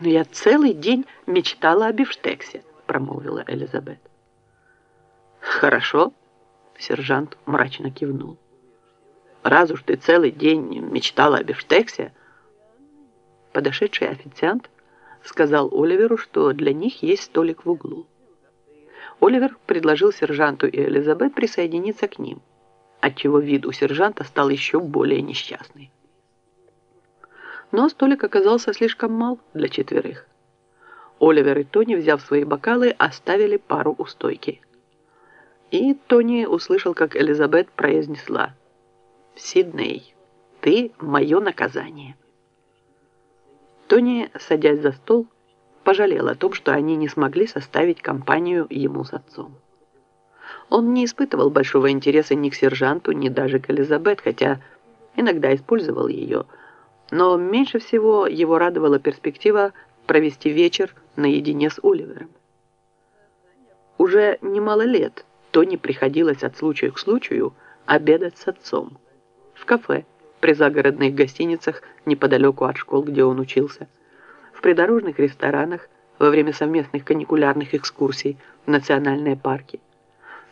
«Но я целый день мечтала о бифштексе», — промолвила Элизабет. «Хорошо», — сержант мрачно кивнул. «Раз уж ты целый день мечтала о бифштексе...» Подошедший официант сказал Оливеру, что для них есть столик в углу. Оливер предложил сержанту и Элизабет присоединиться к ним, отчего вид у сержанта стал еще более несчастный. Но столик оказался слишком мал для четверых. Оливер и Тони, взяв свои бокалы, оставили пару у стойки. И Тони услышал, как Элизабет произнесла «Сидней, ты мое наказание». Тони, садясь за стол, пожалел о том, что они не смогли составить компанию ему с отцом. Он не испытывал большого интереса ни к сержанту, ни даже к Элизабет, хотя иногда использовал ее – но меньше всего его радовала перспектива провести вечер наедине с Оливером. Уже немало лет Тони приходилось от случая к случаю обедать с отцом. В кафе, при загородных гостиницах неподалеку от школ, где он учился, в придорожных ресторанах во время совместных каникулярных экскурсий в национальные парки,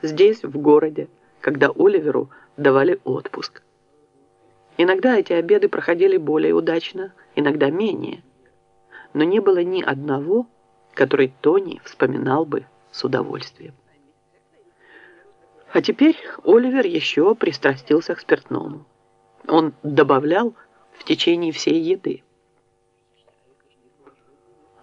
здесь, в городе, когда Оливеру давали отпуск. Иногда эти обеды проходили более удачно, иногда менее. Но не было ни одного, который Тони вспоминал бы с удовольствием. А теперь Оливер еще пристрастился к спиртному. Он добавлял в течение всей еды.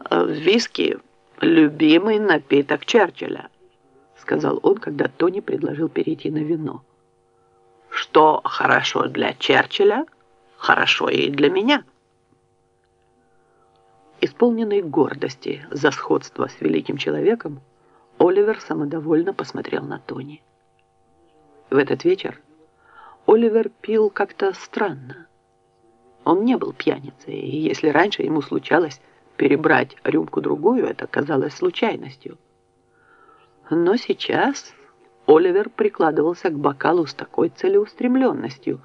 «Виски – любимый напиток Черчилля», – сказал он, когда Тони предложил перейти на вино. Что хорошо для Черчилля, хорошо и для меня. Исполненный гордости за сходство с великим человеком, Оливер самодовольно посмотрел на Тони. В этот вечер Оливер пил как-то странно. Он не был пьяницей, и если раньше ему случалось перебрать рюмку-другую, это казалось случайностью. Но сейчас Оливер прикладывался к бокалу с такой целеустремленностью,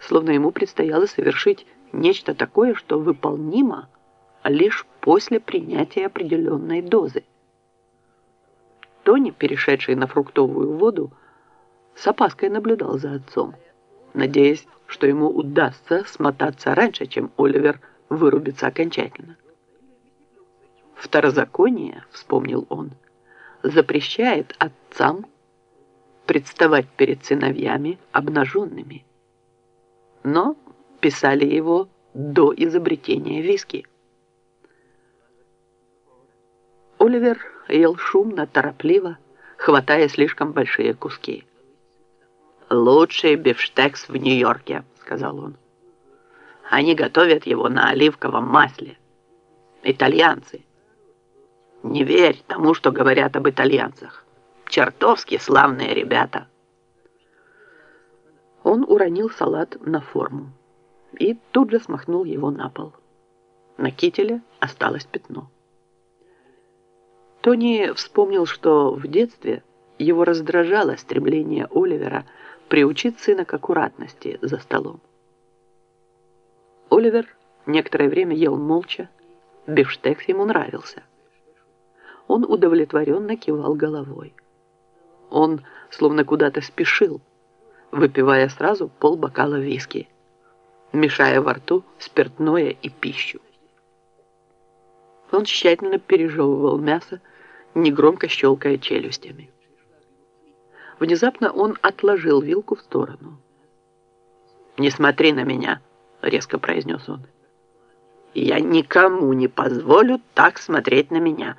словно ему предстояло совершить нечто такое, что выполнимо лишь после принятия определенной дозы. Тони, перешедший на фруктовую воду, с опаской наблюдал за отцом, надеясь, что ему удастся смотаться раньше, чем Оливер вырубится окончательно. «Второзаконие», — вспомнил он, — запрещает отцам представать перед сыновьями обнаженными. Но писали его до изобретения виски. Оливер ел шумно, торопливо, хватая слишком большие куски. «Лучший бифштекс в Нью-Йорке», — сказал он. «Они готовят его на оливковом масле. Итальянцы. Не верь тому, что говорят об итальянцах чертовски славные ребята. Он уронил салат на форму и тут же смахнул его на пол. На кителе осталось пятно. Тони вспомнил, что в детстве его раздражало стремление Оливера приучить сына к аккуратности за столом. Оливер некоторое время ел молча, бифштекс ему нравился. Он удовлетворенно кивал головой. Он словно куда-то спешил, выпивая сразу полбокала виски, мешая во рту спиртное и пищу. Он тщательно пережевывал мясо, негромко щелкая челюстями. Внезапно он отложил вилку в сторону. «Не смотри на меня», — резко произнес он. «Я никому не позволю так смотреть на меня».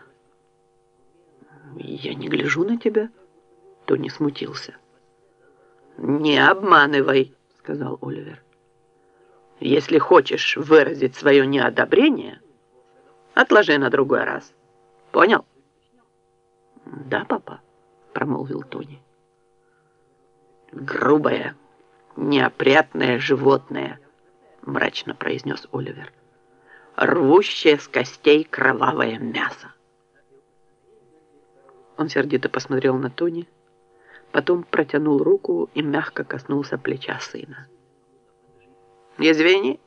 «Я не гляжу на тебя», никто не смутился. «Не обманывай», — сказал Оливер. «Если хочешь выразить свое неодобрение, отложи на другой раз. Понял?» «Да, папа», — промолвил Тони. «Грубое, неопрятное животное», — мрачно произнес Оливер. «Рвущее с костей кровавое мясо». Он сердито посмотрел на Тони, Потом протянул руку и мягко коснулся плеча сына. «Извини»,